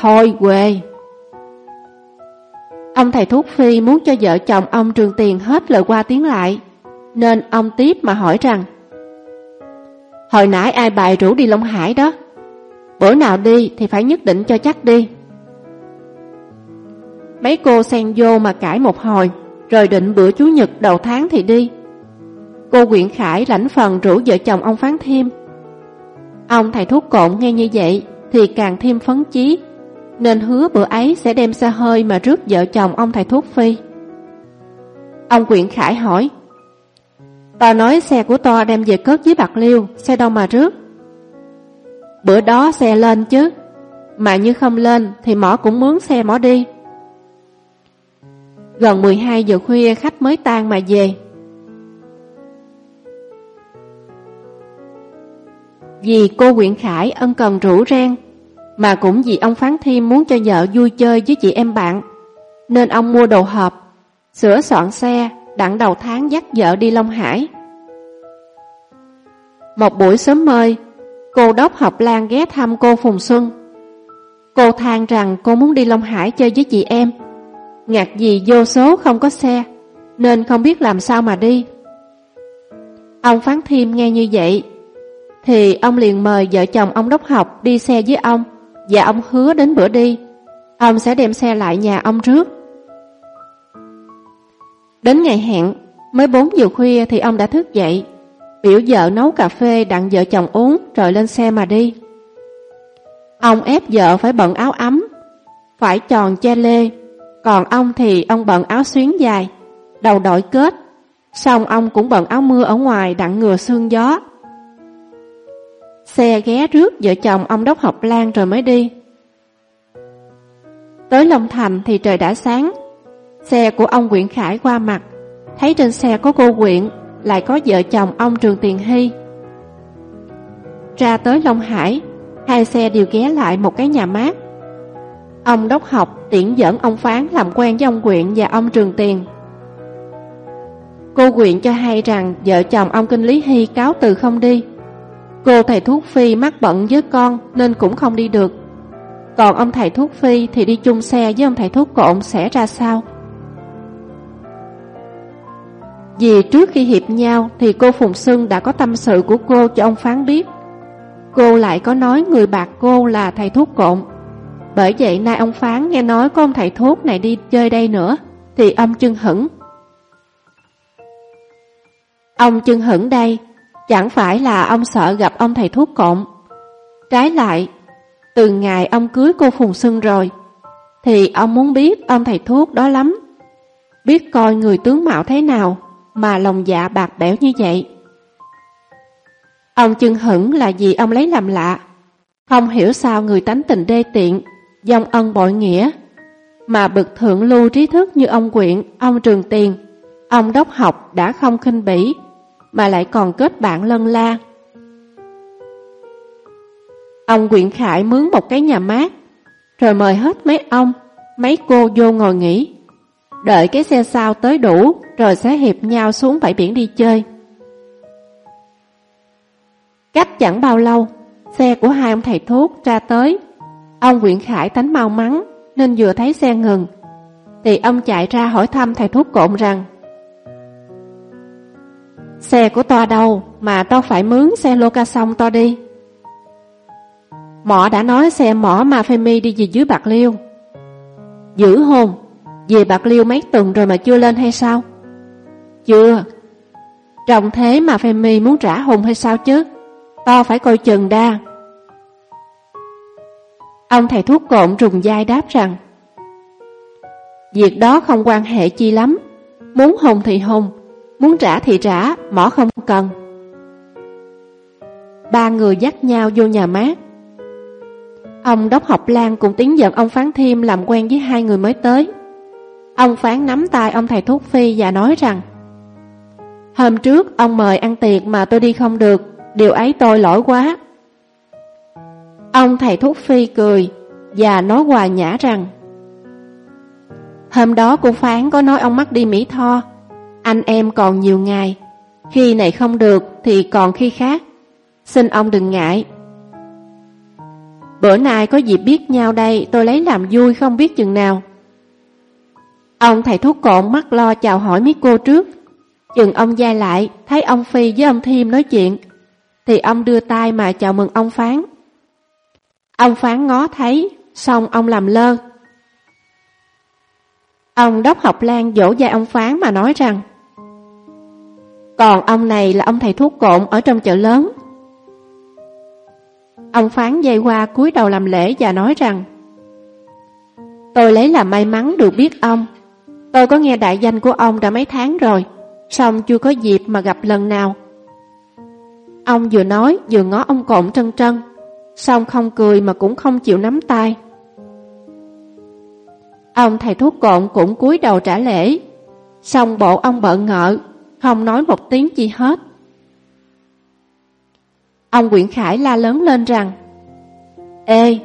Thôi, quê. Ông thầy thuốc phi muốn cho vợ chồng ông trường tiền hết lời qua tiếng lại, Nên ông tiếp mà hỏi rằng, Hồi nãy ai bài rủ đi Long Hải đó? Bữa nào đi thì phải nhất định cho chắc đi. Mấy cô xen vô mà cãi một hồi, Rồi định bữa Chủ nhật đầu tháng thì đi. Cô Quyện Khải lãnh phần rủ vợ chồng ông phán thêm Ông thầy thuốc cộn nghe như vậy Thì càng thêm phấn chí. Nên hứa bữa ấy sẽ đem xe hơi mà rước vợ chồng ông thầy thuốc phi. Ông Quyện Khải hỏi Tòa nói xe của to đem về cất dưới bạc liêu, Xe đâu mà rước? Bữa đó xe lên chứ, Mà như không lên Thì mỏ cũng mướn xe mỏ đi. Gần 12 giờ khuya, khách mới tan mà về. Vì cô Quyện Khải ân cần rủ ren mà cũng vì ông Phán Thiêm muốn cho vợ vui chơi với chị em bạn, Nên ông mua đồ hộp, Sửa soạn xe, Đặng đầu tháng dắt vợ đi Long Hải. Một buổi sớm mơi, Cô đốc học Lan ghé thăm cô Phùng Xuân. Cô than rằng cô muốn đi Long Hải chơi với chị em. Ngạc gì vô số không có xe, Nên không biết làm sao mà đi. Ông Phán Thiêm nghe như vậy, Thì ông liền mời vợ chồng ông đốc học đi xe với ông. Và ông hứa đến bữa đi Ông sẽ đem xe lại nhà ông trước. Đến ngày hẹn Mới 4 giờ khuya thì ông đã thức dậy Biểu vợ nấu cà phê đặng vợ chồng uống Rồi lên xe mà đi. Ông ép vợ phải bận áo ấm Phải tròn che lê còn ông thì ông bận áo xuyến dài, đầu đội kết, xong ông cũng bận áo mưa ở ngoài đặng ngừa sương gió. Xe ghé rước vợ chồng ông đốc học lan rồi mới đi. Tới Long Thành thì trời đã sáng, xe của ông Quyện Khải qua mặt, thấy trên xe có cô Quyện, lại có vợ chồng ông Trường Tiền Hy. Ra tới Long Hải, hai xe đều ghé lại một cái nhà mát. Ông đốc học tiễn dẫn ông Phán làm quen với ông Quyện và ông Trường Tiền. Cô Quyện cho hay rằng vợ chồng ông Kinh Lý Hy cáo từ không đi. Cô thầy thuốc Phi mắc bận với con nên cũng không đi được. Còn ông thầy thuốc Phi thì đi chung xe với ông thầy thuốc Cộn sẽ ra sao? Vì trước khi hiệp nhau thì cô Phùng Xuân đã có tâm sự của cô cho ông Phán biết. Cô lại có nói người bạc cô là thầy thuốc Cộn bởi vậy nay ông Phán nghe nói có ông thầy thuốc này đi chơi đây nữa, thì ông chưng hững. Ông chưng hững đây, chẳng phải là ông sợ gặp ông thầy thuốc cộng. Trái lại, từ ngày ông cưới cô Phùng Xuân rồi, thì ông muốn biết ông thầy thuốc đó lắm. Biết coi người tướng mạo thế nào mà lòng dạ bạc bẽo như vậy. Ông chưng hững là vì ông lấy làm lạ, không hiểu sao người tánh tình đê tiện dòng ân bội nghĩa, mà bực thượng lưu trí thức như ông Quyện, ông Trường Tiền, ông Đốc Học đã không khinh bỉ, mà lại còn kết bạn lân la. Ông Nguyễn Khải mướn một cái nhà mát, rồi mời hết mấy ông, mấy cô vô ngồi nghỉ. Đợi cái xe sau tới đủ, rồi sẽ hiệp nhau xuống bãi biển đi chơi. Cách chẳng bao lâu, xe của hai ông thầy thuốc ra tới Ông Nguyễn Khải tánh mau mắn nên vừa thấy xe ngừng thì ông chạy ra hỏi thăm thầy thuốc cộn rằng Xe của toa đâu mà tao phải mướn xe lô ca xong to đi. Mỏ đã nói xe mỏ mà Femi đi về dưới Bạc Liêu. Giữ hồn, Về Bạc Liêu mấy tuần rồi mà chưa lên hay sao? Chưa. Trọng thế mà Femi muốn trả hồn hay sao chứ? To phải coi chừng đa. Ông thầy thuốc cộn rùng dai đáp rằng, Việc đó không quan hệ chi lắm. Muốn hùng thì hùng Muốn trả thì trả Mỏ không cần Ba người dắt nhau vô nhà mát Ông Đốc Học Lan cũng tiến dẫn ông Phán Thiêm làm quen với hai người mới tới. Ông Phán nắm tay ông thầy thuốc Phi và nói rằng Hôm trước ông mời ăn tiệc mà tôi đi không được, điều ấy tôi lỗi quá. Ông thầy thuốc phi cười và nói hòa nhã rằng Hôm đó cô Phán có nói ông mắc đi Mỹ Tho anh em còn nhiều ngày Khi này không được thì còn khi khác Xin ông đừng ngại Bữa nay có dịp biết nhau đây tôi lấy làm vui không biết chừng nào. Ông thầy thuốc cộn mắt lo chào hỏi mấy cô trước. Chừng ông dai lại, thấy ông Phi với ông Thiêm nói chuyện, thì ông đưa tay mà chào mừng ông Phán. Ông Phán ngó thấy, xong ông làm lơ. Ông Đốc Học Lan dỗ dai ông Phán mà nói rằng còn ông này là ông thầy thuốc cộn ở trong chợ lớn. Ông Phán dây qua cúi đầu làm lễ và nói rằng Tôi lấy là may mắn được biết ông. Tôi có nghe đại danh của ông đã mấy tháng rồi, xong chưa có dịp mà gặp lần nào. Ông vừa nói vừa ngó ông cộn trân trân, xong không cười mà cũng không chịu nắm tay. Ông thầy thuốc cộn cũng cúi đầu trả lễ, xong bộ ông bận ngợ, không nói một tiếng gì hết. Ông Nguyễn Khải la lớn lên rằng Ê,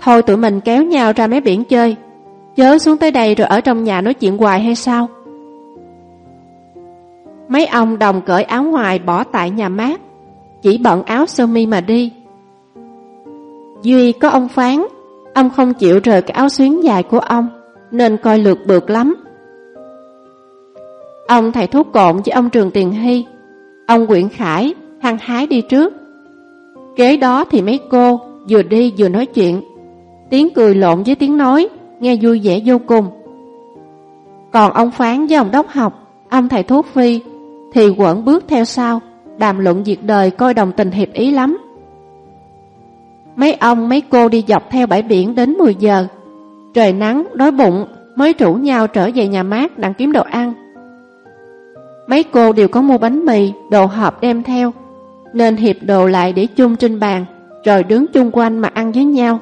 thôi tụi mình kéo nhau ra mấy biển chơi, chớ xuống tới đây rồi ở trong nhà nói chuyện hoài hay sao? Mấy ông đồng cởi áo ngoài bỏ tại nhà mát, chỉ bận áo sơ mi mà đi. Duy có ông phán, ông không chịu rời cái áo xuyến dài của ông, nên coi lượt bượt lắm. Ông thầy thuốc cộn với ông Trường Tiền Hy, ông Quyện Khải hăng hái đi trước. Kế đó thì mấy cô vừa đi vừa nói chuyện, tiếng cười lộn với tiếng nói, nghe vui vẻ vô cùng. Còn ông Phán với ông Đốc học, ông thầy thuốc Phi, thì quẩn bước theo sau, đàm luận việc đời coi đồng tình hiệp ý lắm. Mấy ông mấy cô đi dọc theo bãi biển đến 10 giờ, trời nắng, đói bụng mới rủ nhau trở về nhà mát đặng kiếm đồ ăn. Mấy cô đều có mua bánh mì, đồ hộp đem theo, nên hiệp đồ lại để chung trên bàn, rồi đứng chung quanh mà ăn với nhau.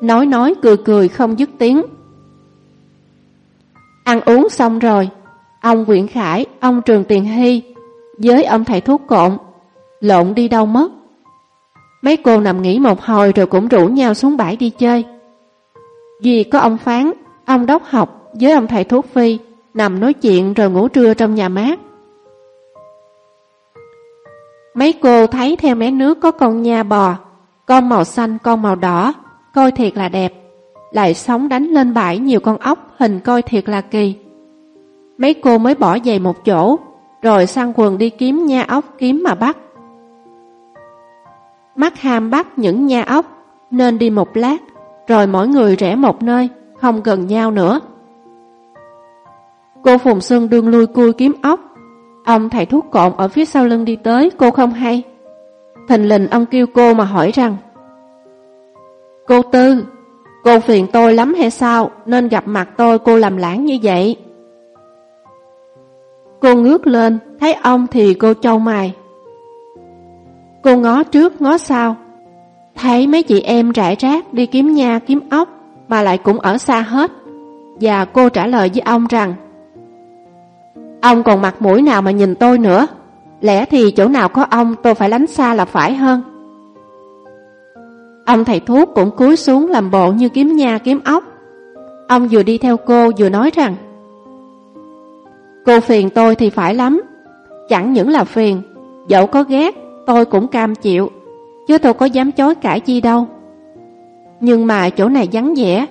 Nói nói cười cười không dứt tiếng. Ăn uống xong rồi, ông nguyễn Khải, ông Trường Tiền Hy, với ông thầy thuốc cộn, lộn đi đâu mất. Mấy cô nằm nghỉ một hồi rồi cũng rủ nhau xuống bãi đi chơi. vì có ông Phán, ông Đốc học với ông thầy thuốc Phi nằm nói chuyện rồi ngủ trưa trong nhà mát. Mấy cô thấy theo mé nước có con nha bò, con màu xanh, con màu đỏ, coi thiệt là đẹp. Lại sóng đánh lên bãi nhiều con ốc, hình coi thiệt là kỳ. Mấy cô mới bỏ giày một chỗ, rồi sang quần đi kiếm nha ốc kiếm mà bắt. Mắt ham bắt những nha ốc, nên đi một lát, rồi mỗi người rẽ một nơi, không gần nhau nữa. Cô Phùng Xuân đương lui cui kiếm ốc, Ông thầy thuốc cộn ở phía sau lưng đi tới, cô không hay. Thình lình ông kêu cô mà hỏi rằng Cô Tư, cô phiền tôi lắm hay sao nên gặp mặt tôi cô làm lãng như vậy? Cô ngước lên, thấy ông thì cô châu mày. Cô ngó trước ngó sau, thấy mấy chị em rải rác đi kiếm nha kiếm ốc mà lại cũng ở xa hết. Và cô trả lời với ông rằng Ông còn mặt mũi nào mà nhìn tôi nữa? Lẽ thì chỗ nào có ông, tôi phải lánh xa là phải hơn. Ông thầy thuốc cũng cúi xuống làm bộ như kiếm nha, kiếm ốc. Ông vừa đi theo cô, vừa nói rằng, Cô phiền tôi thì phải lắm. Chẳng những là phiền, Dẫu có ghét, tôi cũng cam chịu. Chứ tôi có dám chối cãi chi đâu. Nhưng mà chỗ này vắng vẻ,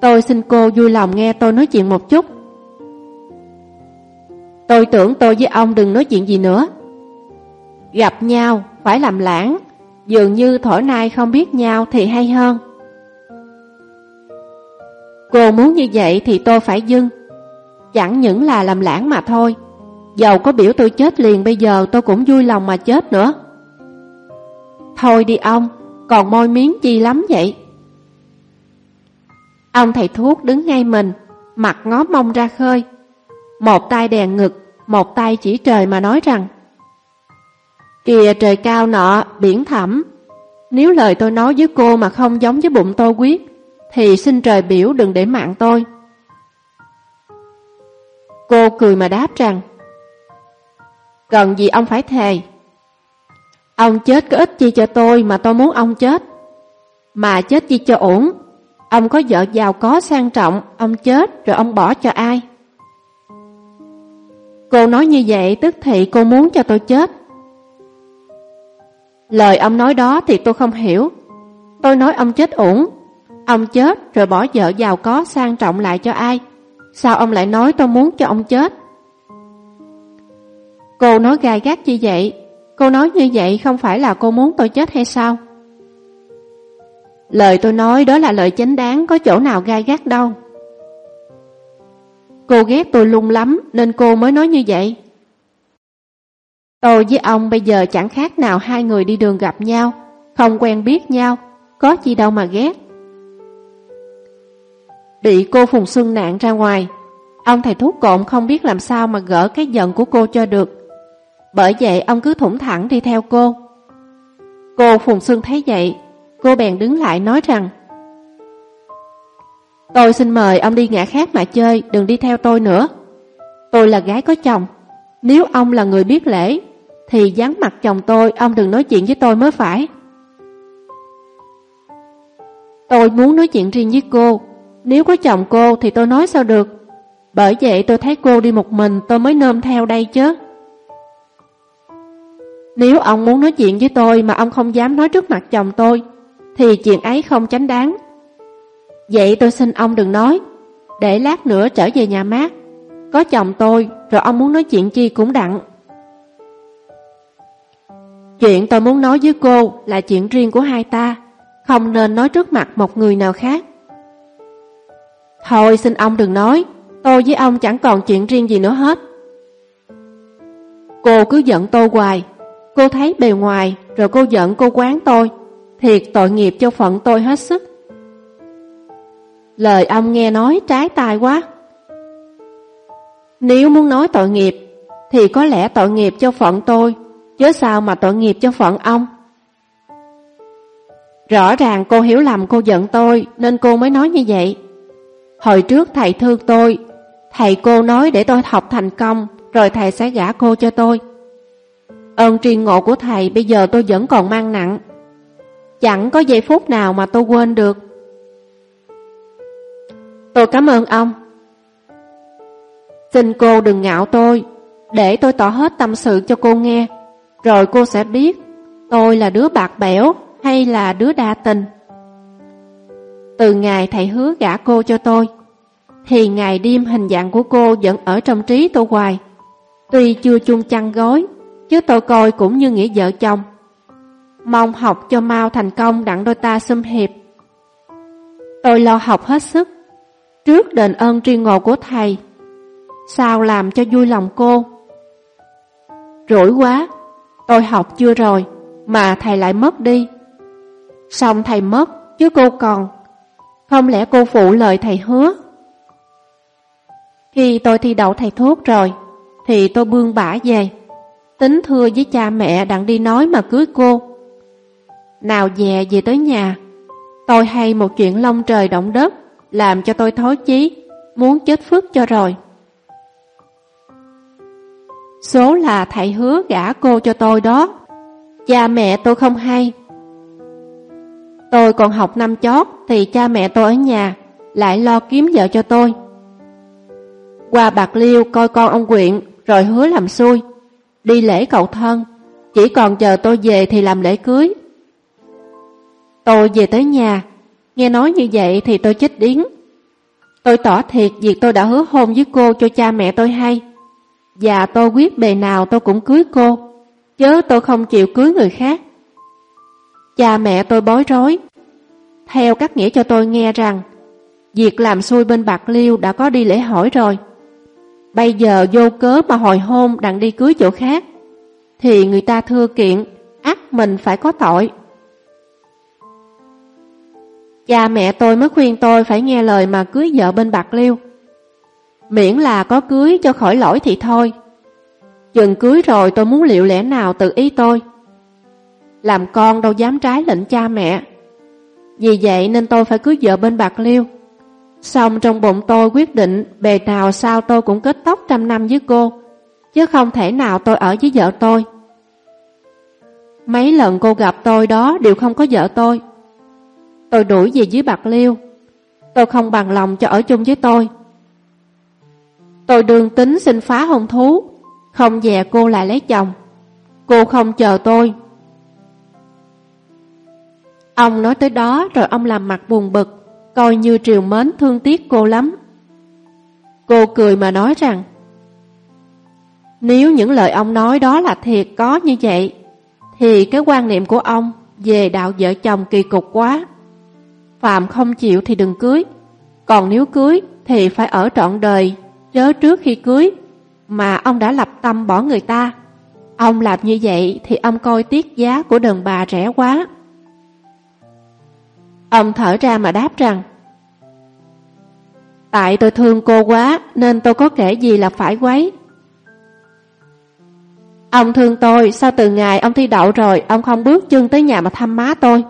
Tôi xin cô vui lòng nghe tôi nói chuyện một chút. Tôi tưởng tôi với ông đừng nói chuyện gì nữa. Gặp nhau, phải làm lãng, dường như thổi nay không biết nhau thì hay hơn. Cô muốn như vậy thì tôi phải dưng. Chẳng những là làm lãng mà thôi. Dầu có biểu tôi chết liền bây giờ tôi cũng vui lòng mà chết nữa. Thôi đi ông, còn môi miếng chi lắm vậy? Ông thầy thuốc đứng ngay mình, mặt ngó mông ra khơi. Một tay đèn ngực, một tay chỉ trời mà nói rằng Kìa trời cao nọ, biển thẳm, nếu lời tôi nói với cô mà không giống với bụng tôi quyết, thì xin trời biểu đừng để mạng tôi. Cô cười mà đáp rằng Cần gì ông phải thề. Ông chết có ích chi cho tôi mà tôi muốn ông chết. Mà chết chi cho ổn Ông có vợ giàu có sang trọng Ông chết rồi ông bỏ cho ai? Cô nói như vậy tức thì cô muốn cho tôi chết. Lời ông nói đó thì tôi không hiểu. Tôi nói ông chết uổng. Ông chết rồi bỏ vợ giàu có sang trọng lại cho ai? Sao ông lại nói tôi muốn cho ông chết? Cô nói gai gắt như vậy, cô nói như vậy không phải là cô muốn tôi chết hay sao? Lời tôi nói đó là lời chính đáng, có chỗ nào gai gắt đâu. Cô ghét tôi lung lắm nên cô mới nói như vậy. Tôi với ông bây giờ chẳng khác nào hai người đi đường gặp nhau, không quen biết nhau, có gì đâu mà ghét. Bị cô Phùng Xuân nạn ra ngoài, ông thầy thuốc cộn không biết làm sao mà gỡ cái giận của cô cho được. Bởi vậy ông cứ thủng thẳng đi theo cô. Cô Phùng Xuân thấy vậy, cô bèn đứng lại nói rằng Tôi xin mời ông đi ngã khác mà chơi, đừng đi theo tôi nữa. Tôi là gái có chồng, nếu ông là người biết lễ, thì dán mặt chồng tôi, ông đừng nói chuyện với tôi mới phải. Tôi muốn nói chuyện riêng với cô, nếu có chồng cô thì tôi nói sao được. Bởi vậy tôi thấy cô đi một mình tôi mới nôm theo đây chứ. Nếu ông muốn nói chuyện với tôi mà ông không dám nói trước mặt chồng tôi, thì chuyện ấy không tránh đáng. Vậy tôi xin ông đừng nói, để lát nữa trở về nhà mát. Có chồng tôi, rồi ông muốn nói chuyện chi cũng đặng. Chuyện tôi muốn nói với cô là chuyện riêng của hai ta, không nên nói trước mặt một người nào khác. Thôi xin ông đừng nói, tôi với ông chẳng còn chuyện riêng gì nữa hết. Cô cứ giận tôi hoài, cô thấy bề ngoài rồi cô giận cô quán tôi, thiệt tội nghiệp cho phận tôi hết sức. Lời ông nghe nói trái tai quá. Nếu muốn nói tội nghiệp, thì có lẽ tội nghiệp cho phận tôi, chứ sao mà tội nghiệp cho phận ông. Rõ ràng cô hiểu lầm cô giận tôi, nên cô mới nói như vậy. Hồi trước thầy thương tôi, thầy cô nói để tôi học thành công, rồi thầy sẽ gả cô cho tôi. Ơn truyền ngộ của thầy bây giờ tôi vẫn còn mang nặng. Chẳng có giây phút nào mà tôi quên được. Tôi cảm ơn ông. Xin cô đừng ngạo tôi, để tôi tỏ hết tâm sự cho cô nghe, rồi cô sẽ biết tôi là đứa bạc bẽo hay là đứa đa tình. Từ ngày thầy hứa gả cô cho tôi, thì ngày đêm hình dạng của cô vẫn ở trong trí tôi hoài. Tuy chưa chung chăn gối, chứ tôi coi cũng như nghĩa vợ chồng. Mong học cho mau thành công đặng đôi ta xâm hiệp. Tôi lo học hết sức, trước đền ơn tri ngộ của thầy. Sao làm cho vui lòng cô? Rủi quá, tôi học chưa rồi, mà thầy lại mất đi. Xong thầy mất, chứ cô còn. Không lẽ cô phụ lời thầy hứa? Khi tôi thi đậu thầy thuốc rồi, thì tôi bươn bả về. Tính thưa với cha mẹ đặng đi nói mà cưới cô. Nào dè về tới nhà, tôi hay một chuyện lông trời động đất, làm cho tôi thối chí, muốn chết phước cho rồi. Số là thầy hứa gả cô cho tôi đó, cha mẹ tôi không hay. Tôi còn học năm chót thì cha mẹ tôi ở nhà, lại lo kiếm vợ cho tôi. Qua Bạc Liêu coi con ông quyện rồi hứa làm xui, đi lễ cậu thân, chỉ còn chờ tôi về thì làm lễ cưới. Tôi về tới nhà, nghe nói như vậy thì tôi chết điếng. Tôi tỏ thiệt việc tôi đã hứa hôn với cô cho cha mẹ tôi hay. Và tôi quyết bề nào tôi cũng cưới cô, chớ tôi không chịu cưới người khác. Cha mẹ tôi bối rối. Theo các nghĩa cho tôi nghe rằng, việc làm xui bên Bạc Liêu đã có đi lễ hỏi rồi. Bây giờ vô cớ mà hồi hôn đặng đi cưới chỗ khác, thì người ta thưa kiện, ắt mình phải có tội. Cha mẹ tôi mới khuyên tôi phải nghe lời mà cưới vợ bên Bạc Liêu. Miễn là có cưới cho khỏi lỗi thì thôi. Chừng cưới rồi tôi muốn liệu lẽ nào tự ý tôi. Làm con đâu dám trái lệnh cha mẹ. Vì vậy nên tôi phải cưới vợ bên Bạc Liêu. Xong trong bụng tôi quyết định bề nào sao tôi cũng kết tóc trăm năm với cô, chứ không thể nào tôi ở với vợ tôi. Mấy lần cô gặp tôi đó đều không có vợ tôi. Tôi đuổi về dưới Bạc Liêu. Tôi không bằng lòng cho ở chung với tôi. Tôi đương tính xin phá hôn thú, không dè cô lại lấy chồng. Cô không chờ tôi. Ông nói tới đó rồi ông làm mặt buồn bực, coi như triều mến thương tiếc cô lắm. Cô cười mà nói rằng, nếu những lời ông nói đó là thiệt có như vậy, thì cái quan niệm của ông về đạo vợ chồng kỳ cục quá. Phạm không chịu thì đừng cưới, còn nếu cưới thì phải ở trọn đời, chớ trước khi cưới, mà ông đã lập tâm bỏ người ta. Ông làm như vậy thì ông coi tiết giá của đàn bà rẻ quá. Ông thở ra mà đáp rằng Tại tôi thương cô quá nên tôi có kể gì là phải quấy. Ông thương tôi, sao từ ngày ông thi đậu rồi ông không bước chân tới nhà mà thăm má tôi?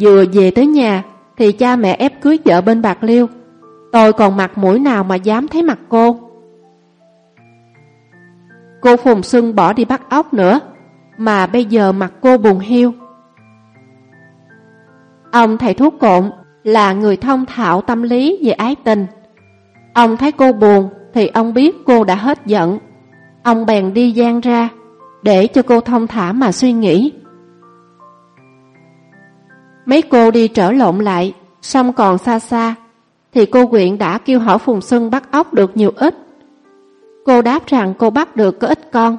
Vừa về tới nhà thì cha mẹ ép cưới vợ bên Bạc Liêu. Tôi còn mặt mũi nào mà dám thấy mặt cô. Cô Phùng Xuân bỏ đi bắt ốc nữa, mà bây giờ mặt cô buồn hiu. Ông thầy thuốc cộn là người thông thạo tâm lý về ái tình. Ông thấy cô buồn thì ông biết cô đã hết giận. Ông bèn đi gian ra để cho cô thông thả mà suy nghĩ. Mấy cô đi trở lộn lại, xong còn xa xa, thì cô quyện đã kêu hỏi Phùng Xuân bắt ốc được nhiều ít. Cô đáp rằng cô bắt được có ít con.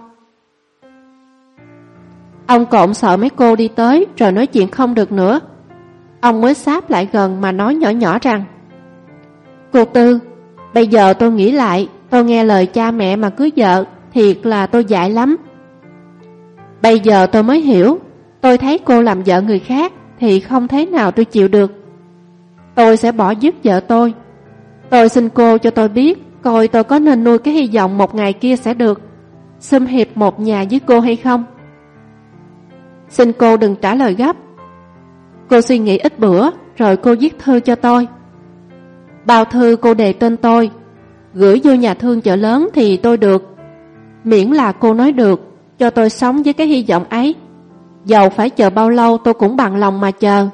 Ông Cộng sợ mấy cô đi tới rồi nói chuyện không được nữa. Ông mới sáp lại gần mà nói nhỏ nhỏ rằng Cô Tư, bây giờ tôi nghĩ lại, tôi nghe lời cha mẹ mà cưới vợ, thiệt là tôi dại lắm. Bây giờ tôi mới hiểu, tôi thấy cô làm vợ người khác thì không thế nào tôi chịu được. Tôi sẽ bỏ dứt vợ tôi. Tôi xin cô cho tôi biết coi tôi có nên nuôi cái hy vọng một ngày kia sẽ được xâm hiệp một nhà với cô hay không. Xin cô đừng trả lời gấp. Cô suy nghĩ ít bữa rồi cô viết thư cho tôi. Bao thư cô đề tên tôi, gửi vô nhà thương chợ lớn thì tôi được. Miễn là cô nói được, cho tôi sống với cái hy vọng ấy. Dầu phải chờ bao lâu tôi cũng bằng lòng mà chờ.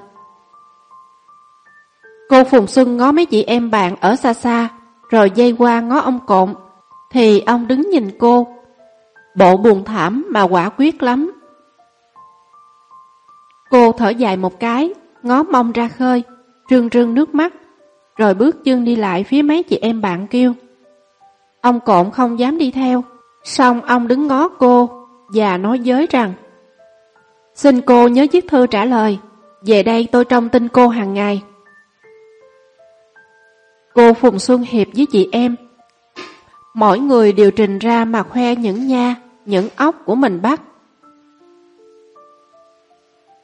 Cô Phùng Xuân ngó mấy chị em bạn ở xa xa, rồi dây qua ngó ông cộn, thì ông đứng nhìn cô. Bộ buồn thảm mà quả quyết lắm. Cô thở dài một cái, ngó mông ra khơi, rưng rưng nước mắt, rồi bước chân đi lại phía mấy chị em bạn kêu. Ông cộn không dám đi theo, xong ông đứng ngó cô và nói giới rằng Xin cô nhớ viết thư trả lời, về đây tôi trông tin cô hàng ngày. Cô Phùng Xuân Hiệp với chị em Mỗi người đều trình ra mà khoe những nha, những ốc của mình bắt.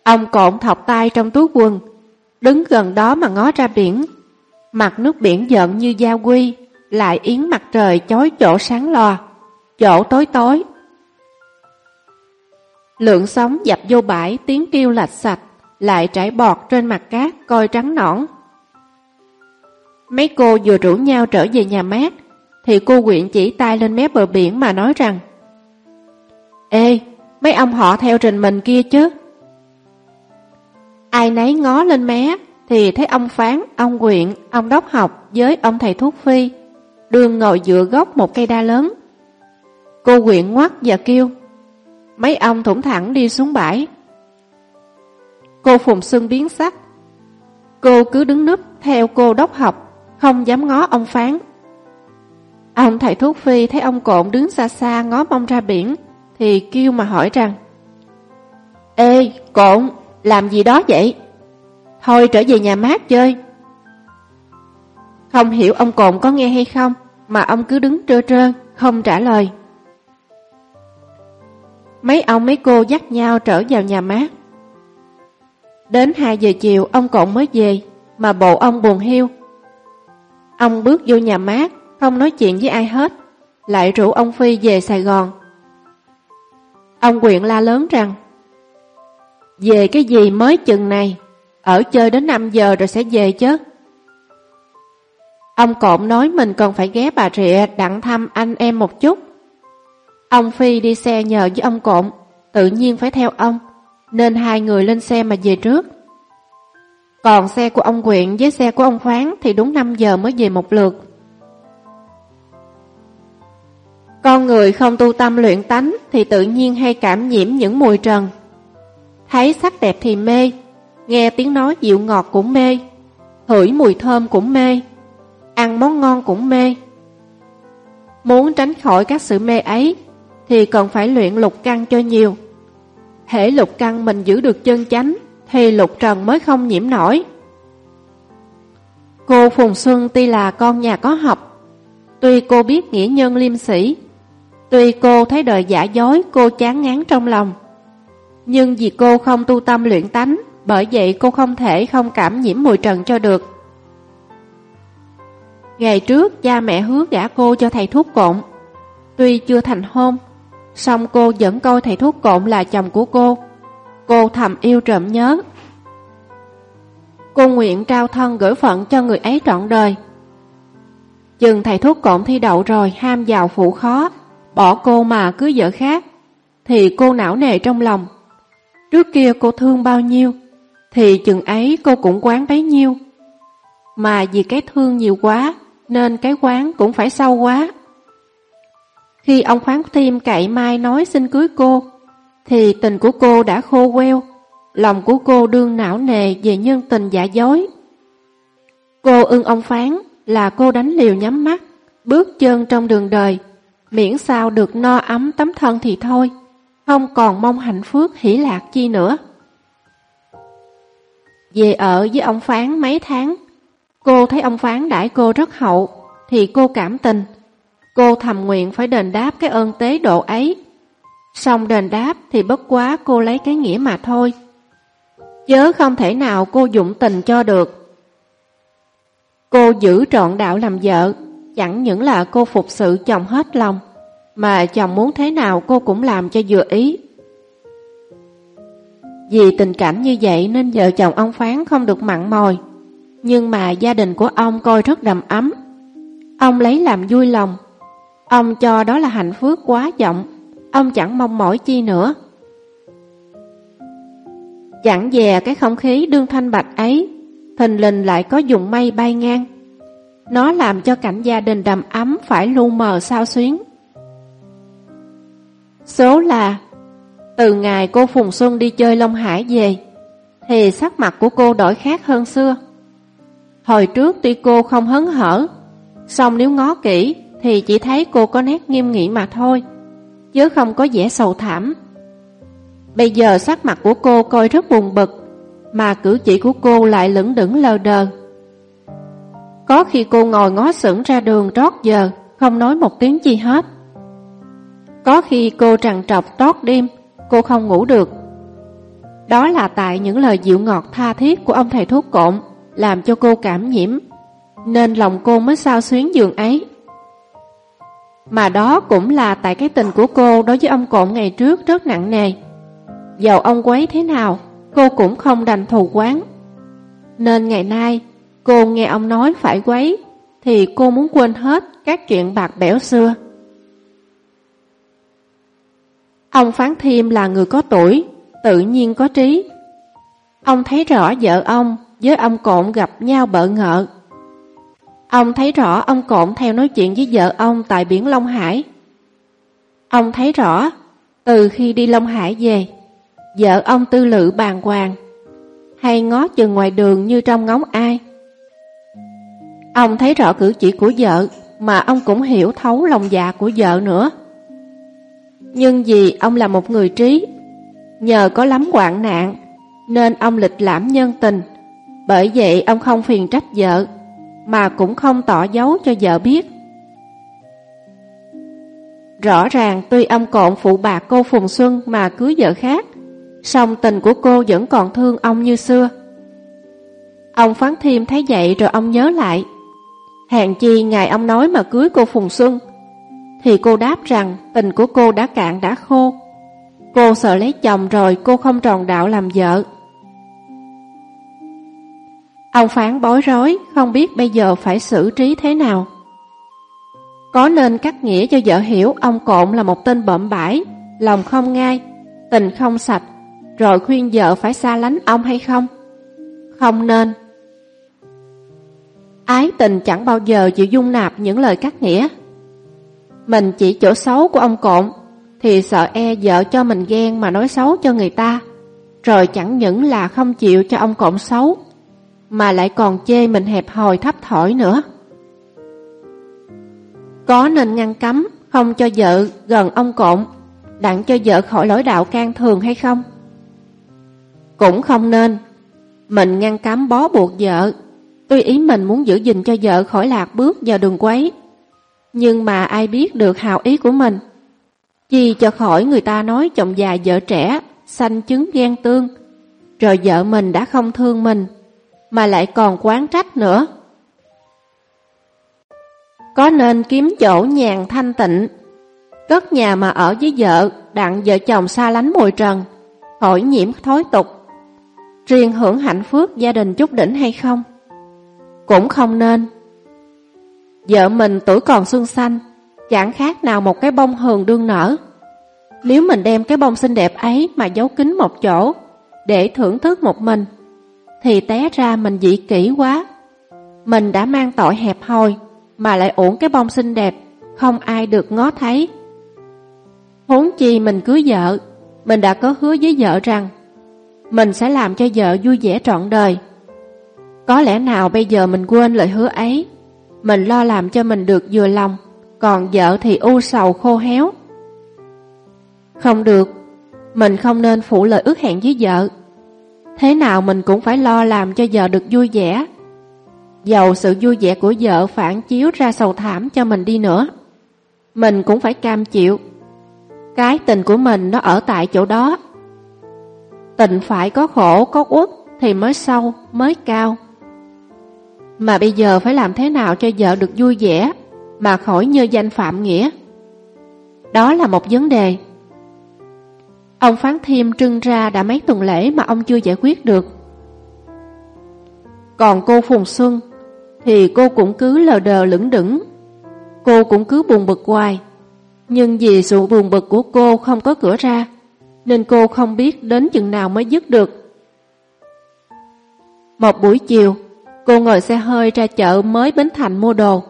Ông cộn thọc tay trong túi quần, đứng gần đó mà ngó ra biển. Mặt nước biển giận như da quy, lại yến mặt trời chói chỗ sáng lò, chỗ tối tối. Lượng sóng dập vô bãi tiếng kêu lạch sạch, lại trải bọt trên mặt cát coi trắng nõn. Mấy cô vừa rủ nhau trở về nhà mát, thì cô quyện chỉ tay lên mép bờ biển mà nói rằng Ê, mấy ông họ theo trình mình kia chứ. Ai nấy ngó lên mé thì thấy ông Phán, ông quyện, ông đốc học với ông thầy thuốc phi đường ngồi dựa gốc một cây đa lớn. Cô quyện ngoắt và kêu Mấy ông thủng thẳng đi xuống bãi. Cô Phùng Xuân biến sắc. Cô cứ đứng núp theo cô đốc học, không dám ngó ông Phán. Ông thầy thuốc phi thấy ông cộn đứng xa xa ngó mong ra biển, thì kêu mà hỏi rằng Ê, cộn, làm gì đó vậy? Thôi trở về nhà mát chơi. Không hiểu ông cộn có nghe hay không, mà ông cứ đứng trơ trơ không trả lời. Mấy ông mấy cô dắt nhau trở vào nhà mát. Đến 2 giờ chiều ông cộn mới về, mà bộ ông buồn hiu. Ông bước vô nhà mát, không nói chuyện với ai hết, lại rủ ông Phi về Sài Gòn. Ông quyện la lớn rằng, về cái gì mới chừng này, ở chơi đến 5 giờ rồi sẽ về chứ. Ông Cộn nói mình còn phải ghé bà Rịa đặng thăm anh em một chút. Ông Phi đi xe nhờ với ông Cộn, tự nhiên phải theo ông, nên hai người lên xe mà về trước. Còn xe của ông Quyện với xe của ông khoáng thì đúng 5 giờ mới về một lượt. Con người không tu tâm luyện tánh thì tự nhiên hay cảm nhiễm những mùi trần. thấy sắc đẹp thì mê, nghe tiếng nói dịu ngọt cũng mê, hửi mùi thơm cũng mê, ăn món ngon cũng mê. Muốn tránh khỏi các sự mê ấy, thì cần phải luyện lục căn cho nhiều. Hễ lục căn mình giữ được chân chánh, thì lục trần mới không nhiễm nổi. Cô Phùng Xuân tuy là con nhà có học, tuy cô biết nghĩa nhân liêm sĩ, tuy cô thấy đời giả dối cô chán ngán trong lòng, nhưng vì cô không tu tâm luyện tánh, bởi vậy cô không thể không cảm nhiễm mùi trần cho được. Ngày trước, cha mẹ hứa gả cô cho thầy thuốc cộn. Tuy chưa thành hôn, xong cô vẫn coi thầy thuốc cộn là chồng của cô. Cô thầm yêu trộm nhớ. Cô nguyện trao thân gửi phận cho người ấy trọn đời. Chừng thầy thuốc cộn thi đậu rồi ham giàu phụ khó, bỏ cô mà cưới vợ khác, thì cô não nề trong lòng. Trước kia cô thương bao nhiêu, thì chừng ấy cô cũng quán bấy nhiêu. Mà vì cái thương nhiều quá, nên cái quán cũng phải sâu quá. Khi ông khoáng thêm cậy mai nói xin cưới cô, thì tình của cô đã khô queo, lòng của cô đương não nề về nhân tình giả dối. Cô ưng ông phán là cô đánh liều nhắm mắt, bước chân trong đường đời, miễn sao được no ấm tấm thân thì thôi, không còn mong hạnh phúc hỷ lạc chi nữa. Về ở với ông Phán mấy tháng, cô thấy ông Phán đãi cô rất hậu, thì cô cảm tình. Cô thầm nguyện phải đền đáp cái ơn tế độ ấy. Xong đền đáp thì bất quá cô lấy cái nghĩa mà thôi. Chớ không thể nào cô dụng tình cho được. Cô giữ trọn đạo làm vợ, chẳng những là cô phục sự chồng hết lòng, mà chồng muốn thế nào cô cũng làm cho vừa ý. Vì tình cảnh như vậy nên vợ chồng ông Phán không được mặn mòi, nhưng mà gia đình của ông coi rất đầm ấm. Ông lấy làm vui lòng, ông cho đó là hạnh phúc quá vọng, ông chẳng mong mỏi chi nữa. Chẳng dè cái không khí đương thanh bạch ấy, thình lình lại có dùng mây bay ngang. Nó làm cho cảnh gia đình đầm ấm phải lu mờ sao xuyến. Số là từ ngày cô Phùng Xuân đi chơi Long Hải về, thì sắc mặt của cô đổi khác hơn xưa. Hồi trước tuy cô không hấn hở, song nếu ngó kỹ thì chỉ thấy cô có nét nghiêm nghị mà thôi, chứ không có vẻ sầu thảm. Bây giờ sắc mặt của cô coi rất buồn bực, mà cử chỉ của cô lại lững đững lờ đờ. Có khi cô ngồi ngó sững ra đường trót giờ, không nói một tiếng chi hết. Có khi cô trằn trọc trót đêm, cô không ngủ được. Đó là tại những lời dịu ngọt tha thiết của ông thầy thuốc cộn làm cho cô cảm nhiễm, nên lòng cô mới sao xuyến giường ấy. Mà đó cũng là tại cái tình của cô đối với ông cộn ngày trước rất nặng nề. Dầu ông quấy thế nào, cô cũng không đành thù quán. Nên ngày nay, cô nghe ông nói phải quấy, thì cô muốn quên hết các chuyện bạc bẽo xưa. Ông Phán Thiêm là người có tuổi, tự nhiên có trí. Ông thấy rõ vợ ông với ông Cộn gặp nhau bợ ngợ. Ông thấy rõ ông Cộn theo nói chuyện với vợ ông tại biển Long Hải. Ông thấy rõ, từ khi đi Long Hải về, vợ ông tư lự bàn hoàng, hay ngó chừng ngoài đường như trong ngóng ai. Ông thấy rõ cử chỉ của vợ, mà ông cũng hiểu thấu lòng dạ của vợ nữa. Nhưng vì ông là một người trí, nhờ có lắm hoạn nạn, nên ông lịch lãm nhân tình, bởi vậy ông không phiền trách vợ, mà cũng không tỏ dấu cho vợ biết. Rõ ràng tuy ông cộn phụ bạc cô Phùng Xuân mà cưới vợ khác, song tình của cô vẫn còn thương ông như xưa. Ông phán thêm thấy vậy rồi ông nhớ lại. Hàng chi ngày ông nói mà cưới cô Phùng Xuân, thì cô đáp rằng tình của cô đã cạn đã khô. Cô sợ lấy chồng rồi cô không tròn đạo làm vợ. Ông phán bối rối, không biết bây giờ phải xử trí thế nào. Có nên cắt nghĩa cho vợ hiểu ông Cộn là một tên bợm bãi, lòng không ngai, tình không sạch, rồi khuyên vợ phải xa lánh ông hay không? Không nên. Ái tình chẳng bao giờ chịu dung nạp những lời cắt nghĩa. Mình chỉ chỗ xấu của ông Cộn, thì sợ e vợ cho mình ghen mà nói xấu cho người ta. rồi chẳng những là không chịu cho ông cộn xấu, mà lại còn chê mình hẹp hòi thấp thỏi nữa. Có nên ngăn cấm không cho vợ gần ông cộn, đặng cho vợ khỏi lỗi đạo can thường hay không? Cũng không nên. Mình ngăn cấm bó buộc vợ, tuy ý mình muốn giữ gìn cho vợ khỏi lạc bước vào đường quấy. Nhưng mà ai biết được hào ý của mình. Chỉ cho khỏi người ta nói chồng già vợ trẻ, sanh chứng ghen tương, rồi vợ mình đã không thương mình, mà lại còn quán trách nữa. Có nên kiếm chỗ nhàn thanh tịnh, cất nhà mà ở với vợ, đặng vợ chồng xa lánh mùi trần, khỏi nhiễm thói tục, riêng hưởng hạnh phúc gia đình chút đỉnh hay không? Cũng không nên. Vợ mình tuổi còn xuân xanh, chẳng khác nào một cái bông hường đương nở. Nếu mình đem cái bông xinh đẹp ấy mà giấu kín một chỗ, để thưởng thức một mình, thì té ra mình dị kỹ quá. Mình đã mang tội hẹp hòi, mà lại uổng cái bông xinh đẹp, không ai được ngó thấy. Huống chi mình cưới vợ, mình đã có hứa với vợ rằng mình sẽ làm cho vợ vui vẻ trọn đời. Có lẽ nào bây giờ mình quên lời hứa ấy, mình lo làm cho mình được vừa lòng, còn vợ thì u sầu khô héo. Không được, mình không nên phụ lời ước hẹn với vợ. Thế nào mình cũng phải lo làm cho vợ được vui vẻ. Dầu sự vui vẻ của vợ phản chiếu ra sầu thảm cho mình đi nữa. Mình cũng phải cam chịu. Cái tình của mình nó ở tại chỗ đó. Tình phải có khổ, có uất thì mới sâu, mới cao. Mà bây giờ phải làm thế nào cho vợ được vui vẻ mà khỏi như danh phạm nghĩa? Đó là một vấn đề. Ông phán thêm trưng ra đã mấy tuần lễ mà ông chưa giải quyết được. Còn cô Phùng Xuân thì cô cũng cứ lờ đờ lững đững. Cô cũng cứ buồn bực hoài. Nhưng vì sự buồn bực của cô không có cửa ra, nên cô không biết đến chừng nào mới dứt được. Một buổi chiều, cô ngồi xe hơi ra chợ mới Bến Thành mua đồ.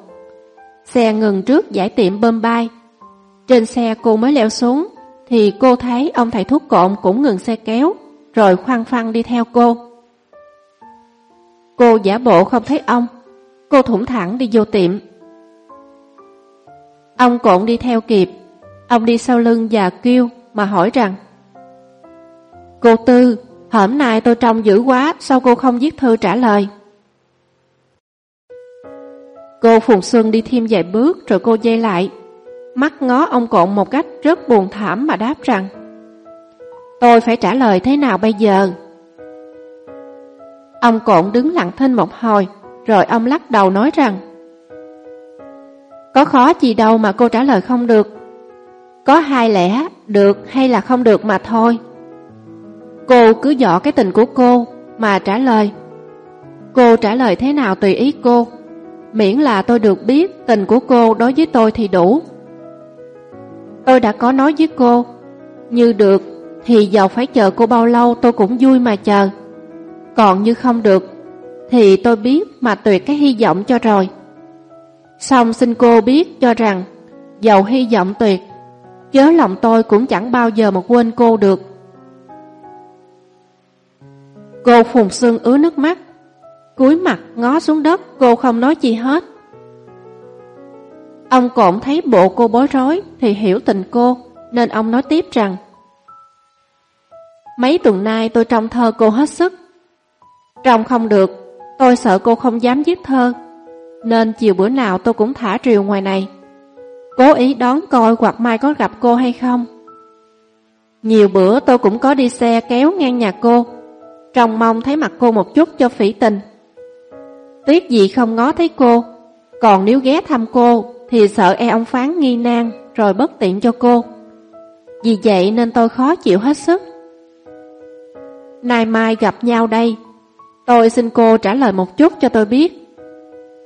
Xe ngừng trước giải tiệm bơm bay. Trên xe cô mới leo xuống, thì cô thấy ông thầy thuốc cộn cũng ngừng xe kéo, rồi khoan phăng đi theo cô. Cô giả bộ không thấy ông, cô thủng thẳng đi vô tiệm. Ông cộn đi theo kịp, ông đi sau lưng và kêu mà hỏi rằng Cô Tư, hôm nay tôi trông dữ quá, sao cô không viết thư trả lời? Cô Phùng Xuân đi thêm vài bước rồi cô dây lại, mắt ngó ông cộn một cách rất buồn thảm mà đáp rằng Tôi phải trả lời thế nào bây giờ? Ông cộn đứng lặng thinh một hồi, rồi ông lắc đầu nói rằng Có khó gì đâu mà cô trả lời không được. Có hai lẽ được hay là không được mà thôi. Cô cứ dọ cái tình của cô mà trả lời. Cô trả lời thế nào tùy ý cô, miễn là tôi được biết tình của cô đối với tôi thì đủ. Tôi đã có nói với cô, như được thì dầu phải chờ cô bao lâu tôi cũng vui mà chờ. Còn như không được, thì tôi biết mà tuyệt cái hy vọng cho rồi. Xong xin cô biết cho rằng, dầu hy vọng tuyệt, chớ lòng tôi cũng chẳng bao giờ mà quên cô được. Cô phùng sưng ứa nước mắt, cúi mặt ngó xuống đất cô không nói gì hết. Ông cộn thấy bộ cô bối rối thì hiểu tình cô, nên ông nói tiếp rằng Mấy tuần nay tôi trông thơ cô hết sức. Trông không được, tôi sợ cô không dám viết thơ, nên chiều bữa nào tôi cũng thả triều ngoài này. Cố ý đón coi hoặc mai có gặp cô hay không. Nhiều bữa tôi cũng có đi xe kéo ngang nhà cô, trông mong thấy mặt cô một chút cho phỉ tình. Tiếc gì không ngó thấy cô, còn nếu ghé thăm cô thì sợ e ông phán nghi nan rồi bất tiện cho cô. Vì vậy nên tôi khó chịu hết sức. Nay mai gặp nhau đây, tôi xin cô trả lời một chút cho tôi biết.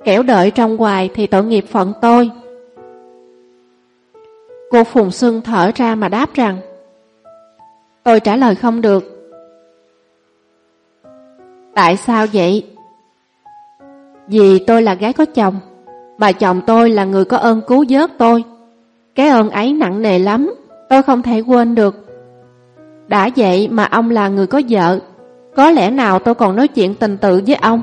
Kẻo đợi trong hoài thì tội nghiệp phận tôi. Cô Phùng Xuân thở ra mà đáp rằng Tôi trả lời không được. Tại sao vậy? Vì tôi là gái có chồng. Bà chồng tôi là người có ơn cứu vớt tôi. Cái ơn ấy nặng nề lắm, tôi không thể quên được. Đã vậy mà ông là người có vợ, có lẽ nào tôi còn nói chuyện tình tự với ông?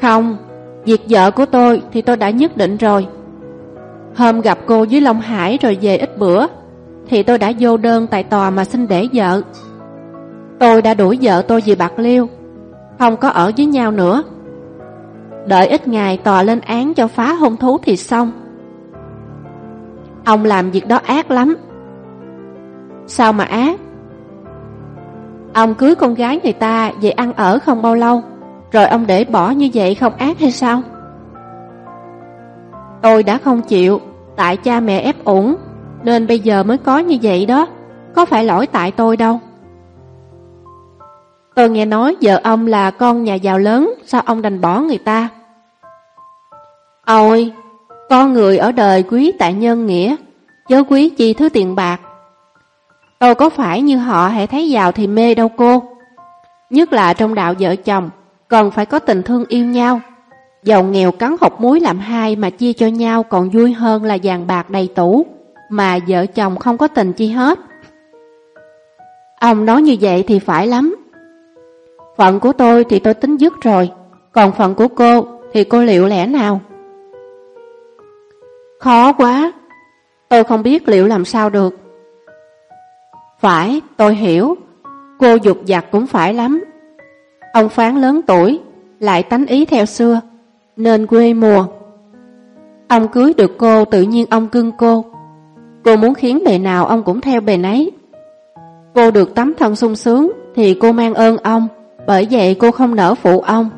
Không, việc vợ của tôi thì tôi đã nhất định rồi. Hôm gặp cô dưới Long Hải rồi về ít bữa, thì tôi đã vô đơn tại tòa mà xin để vợ. Tôi đã đuổi vợ tôi về Bạc Liêu, không có ở với nhau nữa. Đợi ít ngày tòa lên án cho phá hôn thú thì xong. Ông làm việc đó ác lắm. Sao mà ác? Ông cưới con gái người ta về ăn ở không bao lâu, rồi ông để bỏ như vậy không ác hay sao? Tôi đã không chịu, tại cha mẹ ép ủng, nên bây giờ mới có như vậy đó, có phải lỗi tại tôi đâu. Tôi nghe nói vợ ông là con nhà giàu lớn, sao ông đành bỏ người ta? Ôi, con người ở đời quý tại nhân nghĩa, chớ quý chi thứ tiền bạc. Tôi có phải như họ hãy thấy giàu thì mê đâu cô. Nhất là trong đạo vợ chồng, cần phải có tình thương yêu nhau. Giàu nghèo cắn hộp muối làm hai mà chia cho nhau còn vui hơn là vàng bạc đầy tủ, mà vợ chồng không có tình chi hết. Ông nói như vậy thì phải lắm. Phận của tôi thì tôi tính dứt rồi, còn phận của cô thì cô liệu lẽ nào? Khó quá, tôi không biết liệu làm sao được. Phải, tôi hiểu, cô dục dặt cũng phải lắm. Ông phán lớn tuổi, lại tánh ý theo xưa, nên quê mùa. Ông cưới được cô tự nhiên ông cưng cô. Cô muốn khiến bề nào ông cũng theo bề nấy. Cô được tấm thân sung sướng thì cô mang ơn ông, bởi vậy cô không nỡ phụ ông.